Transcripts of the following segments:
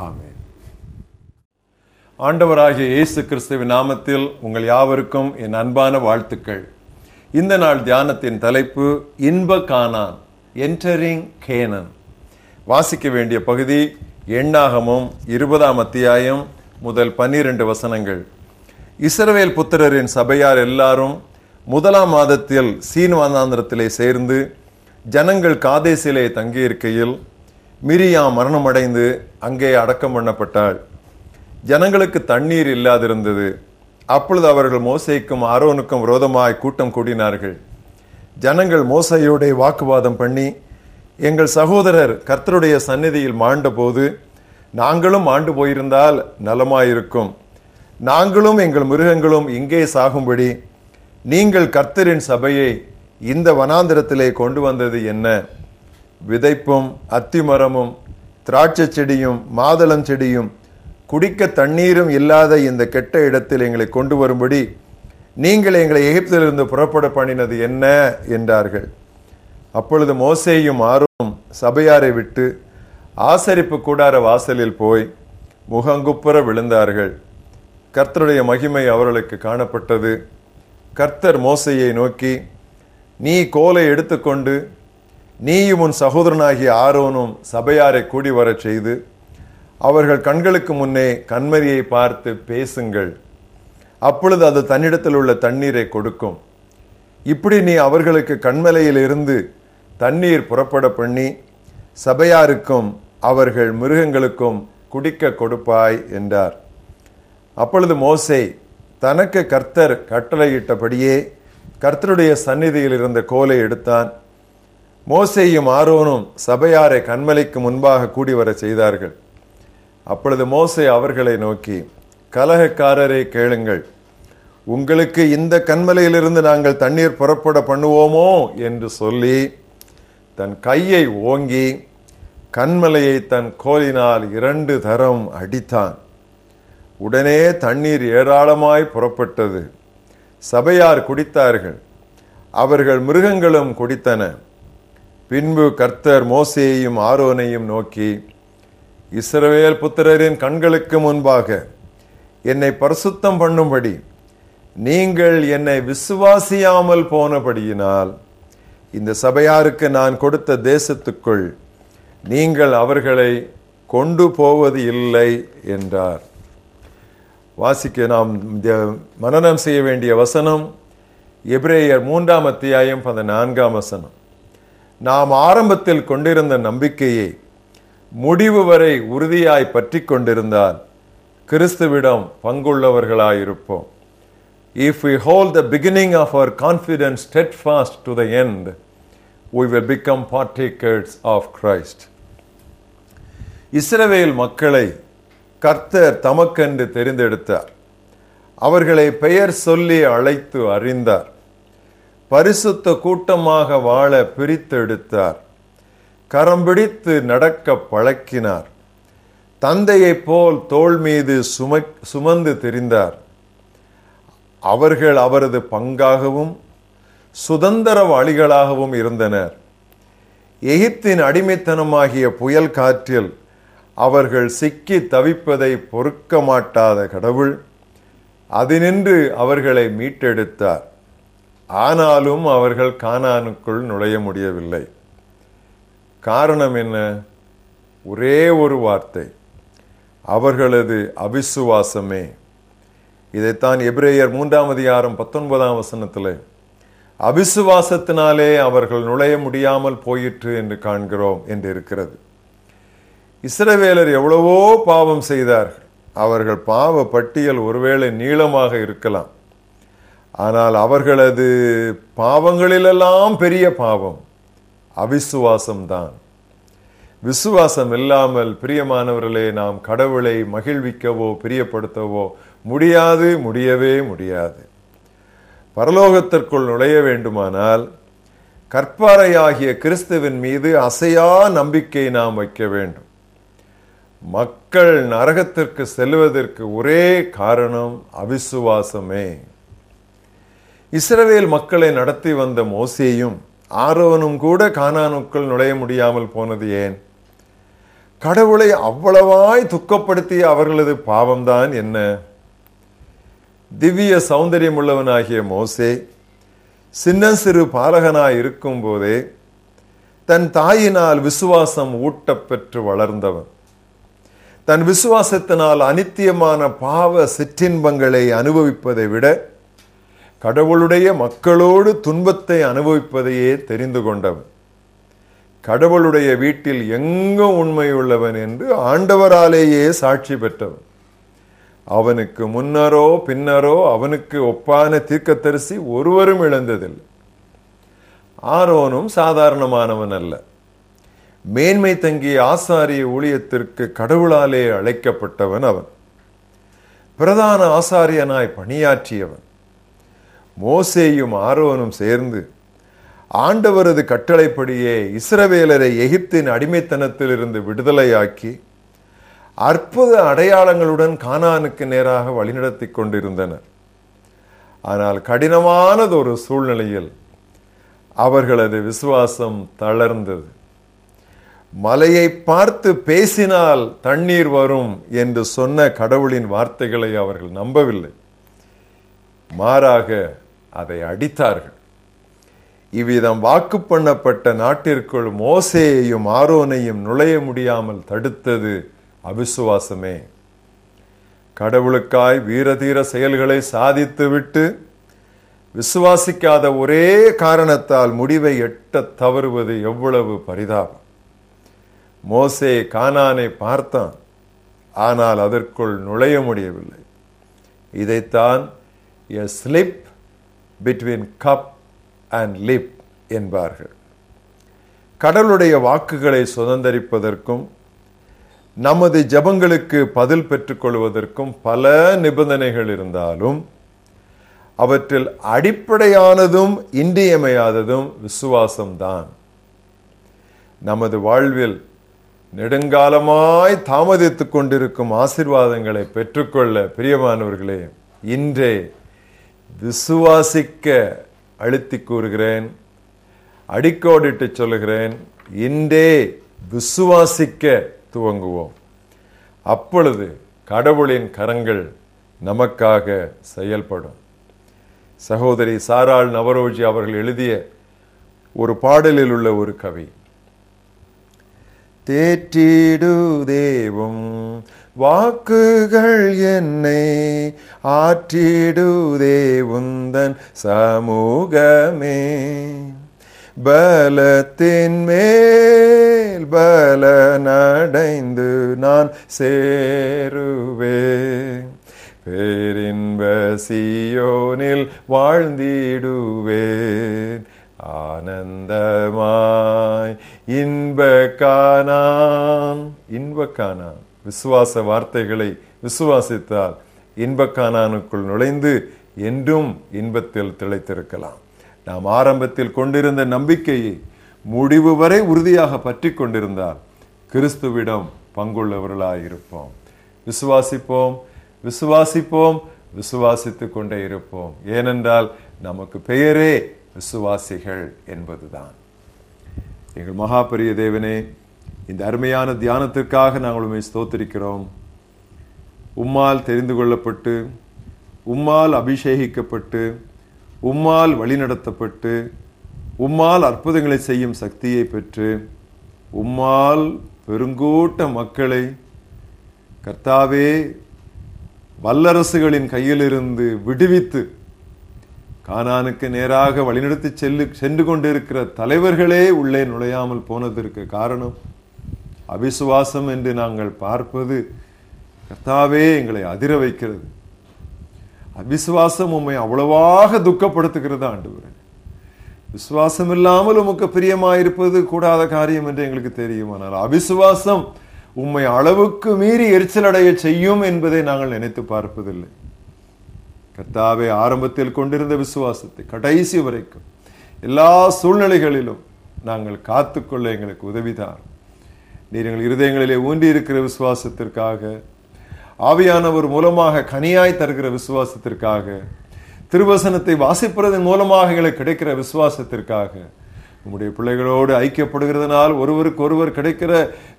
ஆமேன். ஆண்டவராகிய இயேசு கிறிஸ்துவின் நாமத்தில் உங்கள் யாவருக்கும் என் அன்பான வாழ்த்துக்கள். இந்த நாள் தியானத்தின் தலைப்பு இன்ப கானான் என்டரிங் கேனன் வாசிக்க வேண்டிய பகுதி எண்ணாகமும் இருபதாம் அத்தியாயம் முதல் பன்னிரண்டு வசனங்கள். இஸ்ரவேல் புத்திரரின் சபையார் எல்லாரும் முதலாம் மாதத்தில் சீன் வனாந்திரத்திலே சேர்ந்து ஜனங்கள் காதேசிலே தங்கியிருக்கையில் மிரியா மரணமடைந்து அங்கே அடக்கம் பண்ணப்பட்டாள். ஜனங்களுக்கு தண்ணீர் இல்லாதிருந்தது. அப்பொழுது அவர்கள் மோசைக்கும் ஆரோனுக்கும் விரோதமாய் கூட்டம் கூடினார்கள். ஜனங்கள் மோசையோட வாக்குவாதம் பண்ணி எங்கள் சகோதரர் கர்த்தருடைய சந்நிதியில் மாண்டபோது நாங்களும் ஆண்டு போயிருந்தால் நலமாயிருக்கும். நாங்களும் எங்கள் மிருகங்களும் இங்கே சாகும்படி நீங்கள் கர்த்தரின் சபையை இந்த வனாந்திரத்திலே கொண்டு வந்தது என்ன? விதைப்பும் அத்திமரமும் திராட்சை செடியும் மாதளம் செடியும் குடிக்க தண்ணீரும் இல்லாத இந்த கெட்ட இடத்தில் எங்களை கொண்டு வரும்படி நீங்கள் எங்களை எகிப்திலிருந்து புறப்பட பண்ணினது என்ன? என்றார்கள். அப்பொழுது மோசேயும் ஆரோனும் சபையாரை விட்டு ஆசரிப்பு கூடார வாசலில் போய் முகங்குப்புற விழுந்தார்கள். கர்த்தருடைய மகிமை அவர்களுக்கு காணப்பட்டது. கர்த்தர் மோசையை நோக்கி நீ கோலை எடுத்துக்கொண்டு நீயும் உன் சகோதரனாகிய ஆரோனும் சபையாரை கூடி வரச் செய்து அவர்கள் கண்களுக்கு முன்னே கண்மரியை பார்த்து பேசுங்கள். அப்பொழுது அது தன்னிடத்தில் உள்ள தண்ணீரை கொடுக்கும். இப்படி நீ அவர்களுக்கு கண்மலையில் இருந்து தண்ணீர் புறப்பட பண்ணி சபையாருக்கும் அவர்கள் மிருகங்களுக்கும் குடிக்க கொடுப்பாய் என்றார். அப்பொழுது மோசே தனக்கு கர்த்தர் கட்டளையிட்டபடியே கர்த்தருடைய சந்நிதியில் இருந்த கோலை எடுத்தான். மோசையும் ஆரோனும் சபையாரை கண்மலைக்கு முன்பாக கூடி வர செய்தார்கள். அப்பொழுது மோசை அவர்களை நோக்கி கலகக்காரரை கேளுங்கள். உங்களுக்கு இந்த கண்மலையிலிருந்து நாங்கள் தண்ணீர் புறப்பட பண்ணுவோமோ? என்று சொல்லி தன் கையை ஓங்கி கண்மலையை தன் கோலினால் இரண்டு தரம் அடித்தான். உடனே தண்ணீர் ஏராளமாய் புறப்பட்டது. சபையார் குடித்தார்கள். அவர்கள் மிருகங்களும் குடித்தன. பின்பு கர்த்தர் மோசேயையும் ஆரோனையும் நோக்கி இஸ்ரவேல் புத்திரரின் கண்களுக்கு முன்பாக என்னை பரிசுத்தம் பண்ணும்படி நீங்கள் என்னை விசுவாசியாமல் போனபடியினால் இந்த சபையாருக்கு நான் கொடுத்த தேசத்துக்குள் நீங்கள் அவர்களை கொண்டு போவது இல்லை என்றார். வாசிக்க நாம் மனநம் செய்ய வேண்டிய வசனம் எப்ரேயர் மூன்றாம் அத்தியாயம் பதினான்காம் வசனம். நாம் ஆரம்பத்தில் கொண்டிருந்த நம்பிக்கையை முடிவு வரை உறுதியாய் பற்றி கொண்டிருந்தால் கிறிஸ்துவிடம் பங்குள்ளவர்களாயிருப்போம். If If hold the beginning of our our confidence fast to the end we will become partakers of Christ இஸ்ரவேல் மக்களை கர்த்தர் தமக்கென்று தெரிந்தெடுத்தார். அவர்களை பெயர் சொல்லி அழைத்து அறிந்தார். பரிசுத்த கூட்டமாக வாழ பிரித்தெடுத்தார். கரம் பிடித்து நடக்க பழக்கினார். தந்தையைப் போல் தோள் மீது சும சுமந்து தெரிந்தார். அவர்கள் அவரது பங்காகவும் சுதந்திரவாளிகளாகவும் இருந்தனர். எகிப்தின் அடிமைத்தனமாகிய புயல் காற்றில் அவர்கள் சிக்கி தவிப்பதை பொறுக்க மாட்டாத கடவுள் அதினின்று அவர்களை மீட்டெடுத்தார். ஆனாலும் அவர்கள் கானானுக்குள் நுழைய முடியவில்லை. காரணம் என்ன? ஒரே ஒரு வார்த்தை. அவர்களது அவிசுவாசமே. இதைத்தான் எபிரேயர் மூன்றாம் அதிகாரம் பத்தொன்பதாம் வசனத்தில் அவிசுவாசத்தினாலே அவர்கள் நுழைய முடியாமல் போயிற்று என்று காண்கிறோம் என்று இருக்கிறது. இஸ்ரவேலர் எவ்வளவோ பாவம் செய்தார்கள். அவர்கள் பாவ பட்டியல் ஒருவேளை நீளமாக இருக்கலாம். ஆனால் அவர்களது பாவங்களிலெல்லாம் பெரிய பாவம். அவிசுவாசம்தான். விசுவாசம் இல்லாமல் பிரியமானவர்களே நாம் கடவுளை மகிழ்விக்கவோ பிரியப்படுத்தவோ முடியாது முடியவே முடியாது. பரலோகத்திற்குள் நுழைய வேண்டுமானால் கற்பாறையாகிய கிறிஸ்துவின் மீது அசையா நம்பிக்கை நாம் வைக்க வேண்டும். மக்கள் நரகத்திற்கு செல்வதற்கு ஒரே காரணம் அவிசுவாசமே. இஸ்ரவேல் மக்களை நடத்தி வந்த மோசேயும் ஆரோவனும் கூட கானானுக்குள் நுழைய முடியாமல் போனது ஏன்? கடவுளை அவ்வளவாய் துக்கப்படுத்திய அவர்களது பாவம்தான் என்ன? திவ்ய சௌந்தரியம் உள்ளவனாகிய மோசே சின்ன சிறு பாலகனாய் இருக்கும் போதே தன் தாயினால் விசுவாசம் ஊட்டப்பெற்று வளர்ந்தவன். தன் விசுவாசத்தினால் அனித்தியமான பாவ சிற்றின்பங்களை அனுபவிப்பதை விட கடவுளுடைய மக்களோடு துன்பத்தை அனுபவிப்பதையே தெரிந்து கொண்டவன். கடவுளுடைய வீட்டில் எங்கும் உண்மையுள்ளவன் என்று ஆண்டவராலேயே சாட்சி பெற்றவன். அவனுக்கு முன்னரோ பின்னரோ அவனுக்கு ஒப்பான தீர்க்கத்தரிசி ஒருவரும் இழந்ததில்லை. ஆரோனும் சாதாரணமானவன் அல்ல. மேன்மை தங்கிய ஆசாரிய ஊழியத்திற்கு கடவுளாலே அழைக்கப்பட்டவன் அவன். பிரதான ஆசாரியனாய் பணியாற்றியவன். மோசேயும் ஆரோனும் சேர்ந்து ஆண்டவரது கட்டளைப்படியே இஸ்ரவேலரை எகிப்தின் அடிமைத்தனத்திலிருந்து விடுதலையாக்கி அற்புத அடையாளங்களுடன் கானானுக்கு நேராக வழிநடத்தி கொண்டிருந்தனர் ஆனால் கடினமானது ஒரு சூழ்நிலையில் அவர்களது விசுவாசம் தளர்ந்தது. மலையை பார்த்து பேசினால் தண்ணீர் வரும் என்று சொன்ன கடவுளின் வார்த்தைகளை அவர்கள் நம்பவில்லை. மாறாக அதை அடித்தார்கள். இவ்விதம் வாக்கு பண்ணப்பட்ட நாட்டிற்குள் மோசேயையும் ஆரோனையும் நுழைய முடியாமல் தடுத்தது அவிசுவாசமே. கடவுளுக்காய் வீரதீர செயல்களை சாதித்துவிட்டு விசுவாசிக்காத ஒரே காரணத்தால் முடிவை எட்ட தவறுவது எவ்வளவு பரிதாபம். மோசே கானானை பார்த்தான் ஆனால் அதற்குள் நுழைய முடியவில்லை. இதைத்தான் a slip between cup and lip என்பார்கள். கடவுளுடைய வாக்குகளை சுதந்திரிப்பதற்கும் நமது ஜபங்களுக்கு பதில் பெற்றுக்கொள்வதற்கும் பல நிபந்தனைகள் இருந்தாலும் அவற்றில் அடிப்படையானதும் இன்றியமையாததும் விசுவாசம்தான். நமது வாழ்வில் நெடுங்காலமாய் தாமதித்துக் கொண்டிருக்கும் ஆசிர்வாதங்களை பெற்றுக்கொள்ள பிரியமானவர்களே இன்றே விசுவாசிக்க அழுத்தி கூறுகிறேன் அடிக்கோடிட்டு சொல்லுகிறேன் இன்றே விசுவாசிக்க துவங்குவோம். அப்பொழுது கடவுளின் கரங்கள் நமக்காக செயல்படும். சகோதரி சாராள் நவரோஜி அவர்கள் எழுதிய ஒரு பாடலில் உள்ள ஒரு கவி தேற்றிடு தேவும். வாக்குகள் என்னை ஆற்றிடு தேவுந்தன் சமூகமே. பலத்தின் மேல் பல நடைந்து நான் சேருவேன். பேரின்ப சியோனில் வாழ்ந்திடுவேன். ஆனந்தமாய் இன் இன்பக்கானான் இன்பக்கானான் விசுவாச வார்த்தைகளை விசுவாசித்தால் இன்பக்கானானுக்குள் நுழைந்து என்றும் இன்பத்தில் திளைத்திருக்கலாம். நாம் ஆரம்பத்தில் கொண்டிருந்த நம்பிக்கையை முடிவு வரை உறுதியாக பற்றி கொண்டிருந்தால் கிறிஸ்துவிடம் பங்குள்ளவர்களாயிருப்போம். விசுவாசிப்போம் விசுவாசிப்போம் விசுவாசித்து கொண்டே இருப்போம். ஏனென்றால் நமக்கு பெயரே விசுவாசிகள் என்பதுதான். எங்கள் மகாபரிய தேவனே இந்த அருமையான தியானத்திற்காக நாங்கள் உண்மை ஸ்தோத்திருக்கிறோம். உம்மால் தெரிந்து கொள்ளப்பட்டு உம்மால் அபிஷேகிக்கப்பட்டு உம்மால் வழிநடத்தப்பட்டு உம்மால் அற்புதங்களை செய்யும் சக்தியை பெற்று உம்மால் பெருங்கூட்ட மக்களை கர்த்தாவே வல்லரசுகளின் கையிலிருந்து விடுவித்து கானானுக்கு நேராக வழிநடத்தி செல்லு சென்று கொண்டிருக்கிற தலைவர்களே உள்ளே நுழையாமல் போனதற்கு காரணம் அவிசுவாசம் என்று நாங்கள் பார்ப்பது கர்த்தாவே எங்களை அதிர வைக்கிறது. அவிசுவாசம் உண்மை அவ்வளவாக துக்கப்படுத்துகிறது ஆண்டு விசுவாசம் இல்லாமல் உமக்கு பிரியமாயிருப்பது கூடாத காரியம் என்று எங்களுக்கு தெரியும் ஆனால் அவிசுவாசம் உம்மை அளவுக்கு மீறி எரிச்சலடைய செய்யும் என்பதை நாங்கள் நினைத்து பார்ப்பதில்லை. கர்த்தாவை ஆரம்பத்தில் கொண்டிருந்த விசுவாசத்தை கடைசி வரைக்கும் எல்லா சூழ்நிலைகளிலும் நாங்கள் காத்துக்கொள்ள எங்களுக்கு உதவிதான். நீர் எங்கள் இருதயங்களிலே ஊன்றி இருக்கிற விசுவாசத்திற்காக ஆவியானவர் மூலமாக கனியாய் தருகிற விசுவாசத்திற்காக திருவசனத்தை வாசிப்பதன் மூலமாக எங்களுக்கு கிடைக்கிற விசுவாசத்திற்காக உங்களுடைய பிள்ளைகளோடு ஐக்கியப்படுகிறதுனால் ஒருவருக்கு ஒருவர் கிடைக்கிற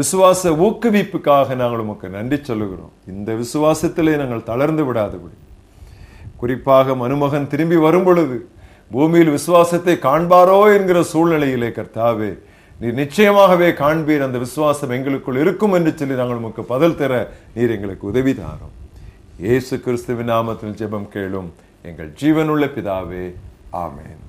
விசுவாச ஊக்குவிப்புக்காக நாங்கள் உமக்கு நன்றி சொல்லுகிறோம். இந்த விசுவாசத்திலே நாங்கள் தளர்ந்து விடாதபடி. குறிப்பாக மனுமகன் திரும்பி வரும் பொழுது பூமியில் விசுவாசத்தை காண்பாரோ என்கிற சூழ்நிலையிலே கர்த்தாவே நீர் நிச்சயமாகவே காண்பீர். அந்த விசுவாசம் எங்களுக்குள் இருக்கும் என்று சொல்லி நாங்கள் உமக்கு பதில் தர நீர் எங்களுக்கு உதவி தாரும். இயேசு கிறிஸ்துவின் நாமத்தில் ஜெபம் கேளும். எங்கள் ஜீவனுள்ள பிதாவே ஆமேன்.